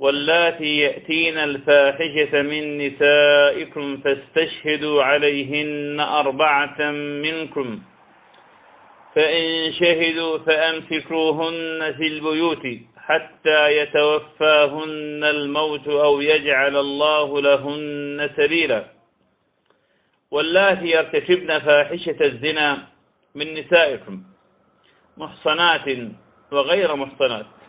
واللاتي يأتين الفاحشة من نسائكم فاستشهدوا عليهن أربعة منكم. فإن شهدوا فأمسكوهن في البيوت حتى يتوفاهن الموت أو يجعل الله لهن سبيلا. واللاتي يرتكبن فاحشة الزنا من نسائكم محصنات وغير محصنات.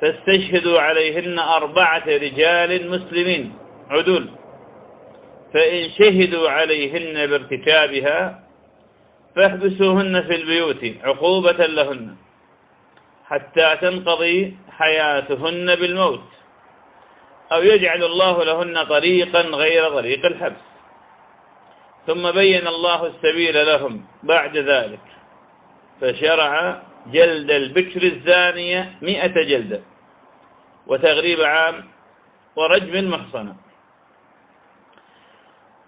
فاستشهدوا عليهن أربعة رجال مسلمين عدول. فإن شهدوا عليهن بارتكابها فاحبسوهن في البيوت عقوبة لهن حتى تنقضي حياتهن بالموت أو يجعل الله لهن طريقا غير طريق الحبس. ثم بين الله السبيل لهم بعد ذلك فشرع جلد البكر الزانية مئة جلدة وتغريب عام ورجم المحصنة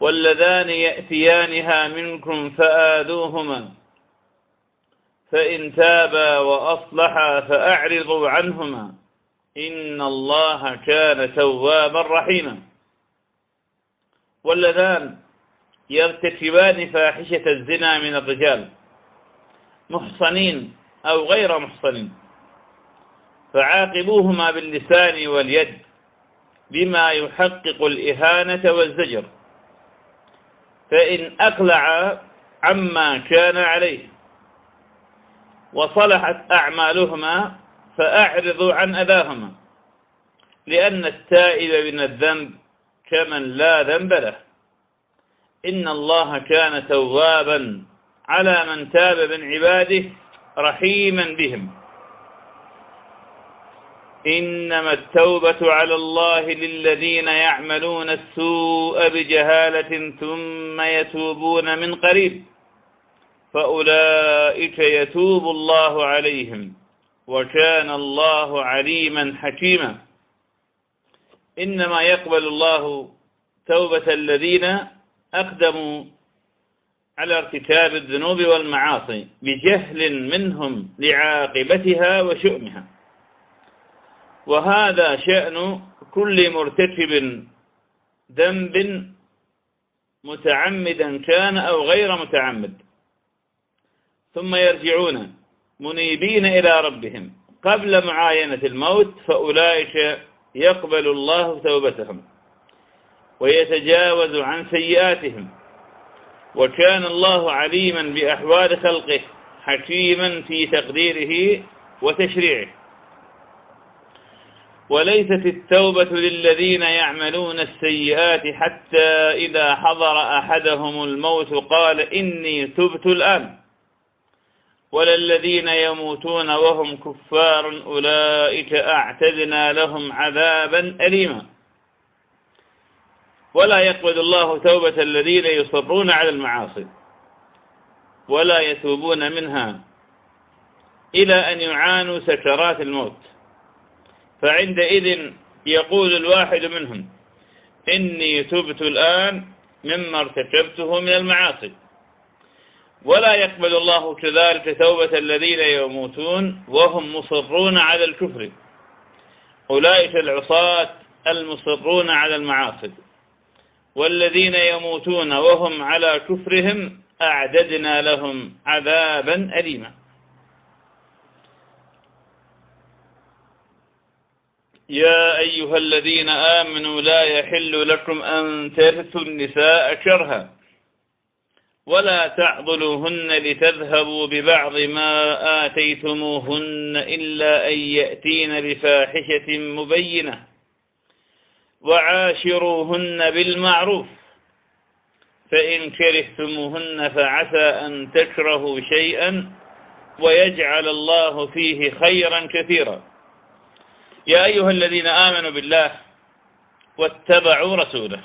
واللذان يأتيانها منكم فآذوهما فإن تابا وأصلحا فأعرضوا عنهما. إن الله كان توابا رحيما. واللذان يرتكبان فاحشة الزنا من الرجال محصنين أو غير محصنين فعاقبوهما باللسان واليد بما يحقق الإهانة والزجر. فإن أقلع عما كان عليه وصلحت أعمالهما فأعرضوا عن أذاهما لأن التائب من الذنب كمن لا ذنب له. إن الله كان توابا على من تاب من عباده رحيما بهم. إنما التوبة على الله للذين يعملون السوء بجهالة ثم يتوبون من قريب فأولئك يتوب الله عليهم وكان الله عليما حكيما. إنما يقبل الله توبة الذين أقدموا على ارتكاب الذنوب والمعاصي بجهل منهم لعاقبتها وشؤمها. وهذا شأن كل مرتكب ذنب متعمدا كان أو غير متعمد. ثم يرجعون منيبين إلى ربهم. قبل معاينة الموت فأولئك يقبل الله توبتهم ويتجاوز عن سيئاتهم. وكان الله عليما بأحوال خلقه حكيما في تقديره وتشريعه. وليست التوبة للذين يعملون السيئات حتى إذا حضر أحدهم الموت قال إني تبت الآن. ولا الذين يموتون وهم كفار أولئك أعتدنا لهم عذابا أليما. ولا يقبل الله توبة الذين يصرون على المعاصي ولا يتوبون منها إلى أن يعانوا سكرات الموت. فعندئذ يقول الواحد منهم إني تبت الآن مما ارتكبته من المعاصي. ولا يقبل الله كذلك توبة الذين يموتون وهم مصرون على الكفر. أولئك العصاة المصرون على المعاصي. والذين يموتون وهم على كفرهم أعددنا لهم عذابا أليما. يا أيها الذين آمنوا لا يحل لكم أن ترثوا النساء كرها ولا تعضلوهن لتذهبوا ببعض ما آتيتموهن إلا أن يأتين بفاحشة مبينة. وعاشروهن بالمعروف. فإن كرهتموهن فعسى أن تكرهوا شيئا ويجعل الله فيه خيرا كثيرا. يا أيها الذين آمنوا بالله واتبعوا رسوله.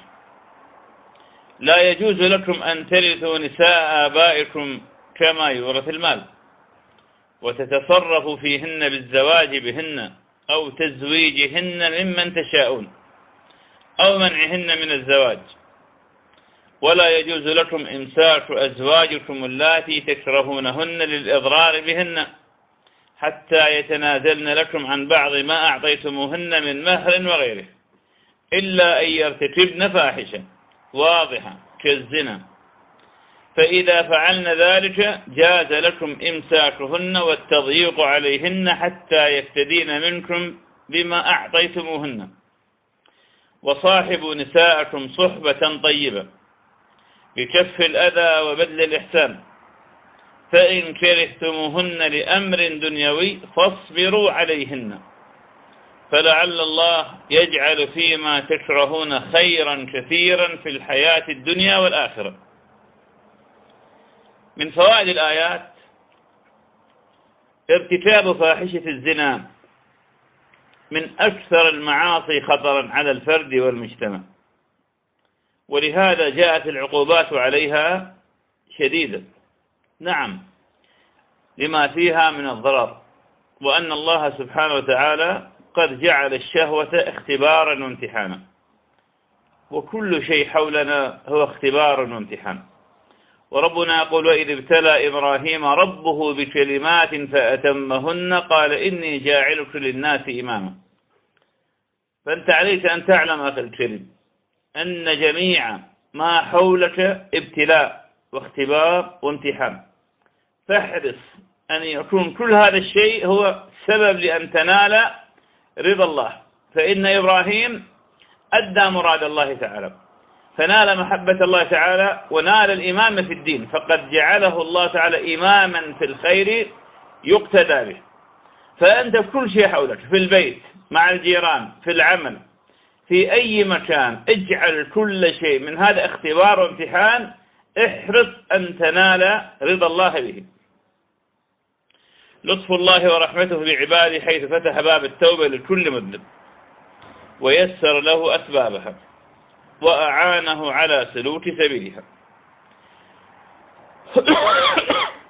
لا يجوز لكم أن ترثوا نساء آبائكم كما يورث المال. وتتصرفوا فيهن بالزواج بهن أو تزويجهن ممن تشاءون. أو منعهن من الزواج. ولا يجوز لكم إمساك أزواجكم اللاتي تكرهونهن للإضرار بهن حتى يتنازلن لكم عن بعض ما أعطيتموهن من مهر وغيره إلا أن يرتكبن فاحشة واضحة كالزنا. فإذا فعلن ذلك جاز لكم إمساكهن والتضييق عليهن حتى يفتدين منكم بما أعطيتموهن. وصاحبوا نساءكم صحبة طيبة. بكف الأذى وبذل الإحسان. فإن كرهتموهن لأمر دنيوي فاصبروا عليهن. فلعل الله يجعل فيما تكرهون خيرا كثيرا في الحياة الدنيا والآخرة. من فوائد الآيات ارتكاب فاحشة الزنا. من أكثر المعاصي خطرا على الفرد والمجتمع. ولهذا جاءت العقوبات عليها شديدة نعم لما فيها من الضرر وأن الله سبحانه وتعالى قد جعل الشهوة اختبارا وامتحانا. وكل شيء حولنا هو اختبار وامتحان وربنا يقول وإذ ابتلى إبراهيم ربه بكلمات فأتمهن قال إني جاعلك للناس إماما. فأنت عليك أن تعلم أخي الكريم أن جميع ما حولك ابتلاء واختبار وامتحان. فاحرص أن يكون كل هذا الشيء هو سبب لأن تنال رضا الله. فإن إبراهيم أدى مراد الله تعالى. فنال محبة الله تعالى ونال الإمامة في الدين. فقد جعله الله تعالى إماما في الخير يقتدى به. فأنت في كل شيء حولك في البيت مع الجيران في العمل في أي مكان اجعل كل شيء من هذا اختبار وامتحان احرص أن تنال رضا الله به. لطف الله ورحمته بعباده حيث فتح باب التوبة لكل مذنب ويسر له أسبابها. وأعانه على سلوك سبيلها.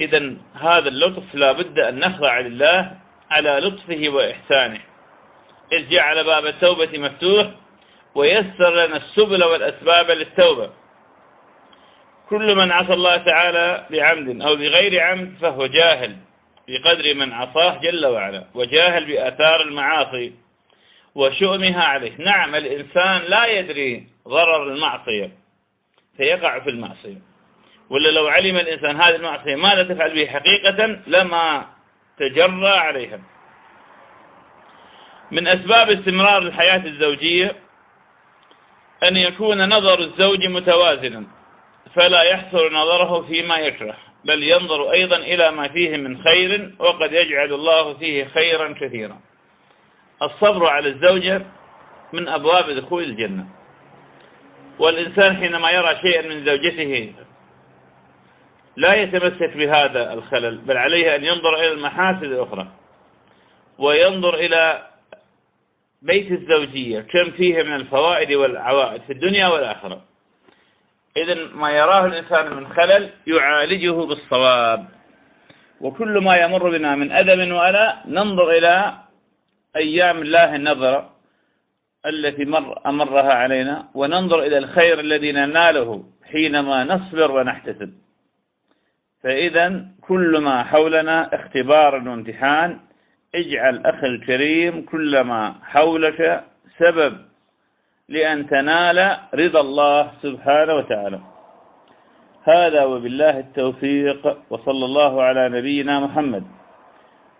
إذا هذا اللطف لا بد أن نخضع لله على لطفه وإحسانه. إذ جعل باب التوبة مفتوح ويسر لنا السبل والأسباب للتوبة. كل من عصى الله تعالى بعمد أو بغير عمد فهو جاهل بقدر من عصاه جل وعلا وجاهل بآثار المعاصي. وشؤمها عليه. نعم الإنسان لا يدري ضرر المعصية فيقع في المعصية. ولا لو علم الإنسان هذه المعصية ماذا تفعل به؟ حقيقة لما تجرى عليها. من أسباب استمرار الحياة الزوجية أن يكون نظر الزوج متوازنا فلا يحصر نظره فيما يكره بل ينظر أيضا إلى ما فيه من خير وقد يجعل الله فيه خيرا كثيرا. الصبر على الزوجة من أبواب دخول الجنة. والإنسان حينما يرى شيئا من زوجته لا يتمسك بهذا الخلل بل عليه أن ينظر إلى المحاسن الأخرى وينظر إلى بيت الزوجية كم فيه من الفوائد والعوائد في الدنيا والآخرة. إذا ما يراه الإنسان من خلل يعالجه بالصواب. وكل ما يمر بنا من أدب وألا ننظر إلى أيام الله النظرة التي مر أمرها علينا وننظر إلى الخير الذي نناله حينما نصبر ونحتسب. فإذا كل ما حولنا اختبار وامتحان. اجعل أخي الكريم كل ما حولك سبب لأن تنال رضا الله سبحانه وتعالى. هذا وبالله التوفيق وصلى الله على نبينا محمد.